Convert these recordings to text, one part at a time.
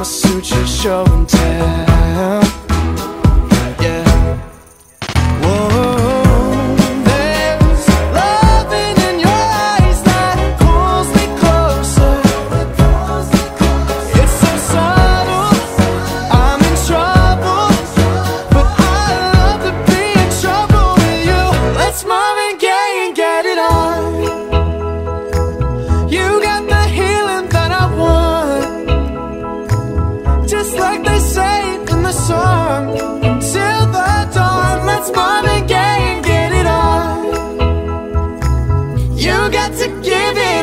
Kama Sutra show and tell. Yeah. Whoa, there's loving in your eyes that pulls me closer. It's so subtle, I'm in trouble, but I love to be in trouble with you. Let's Marvin got to give it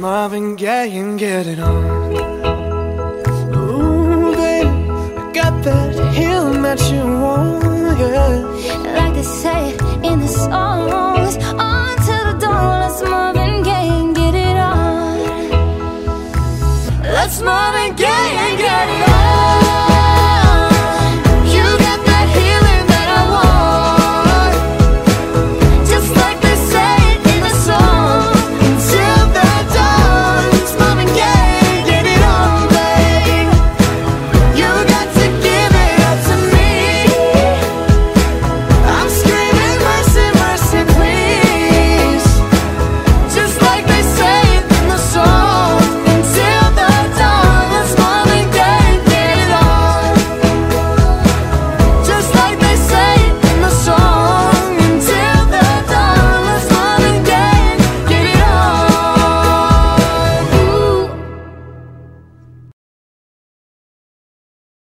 Marvin Gaye get it on.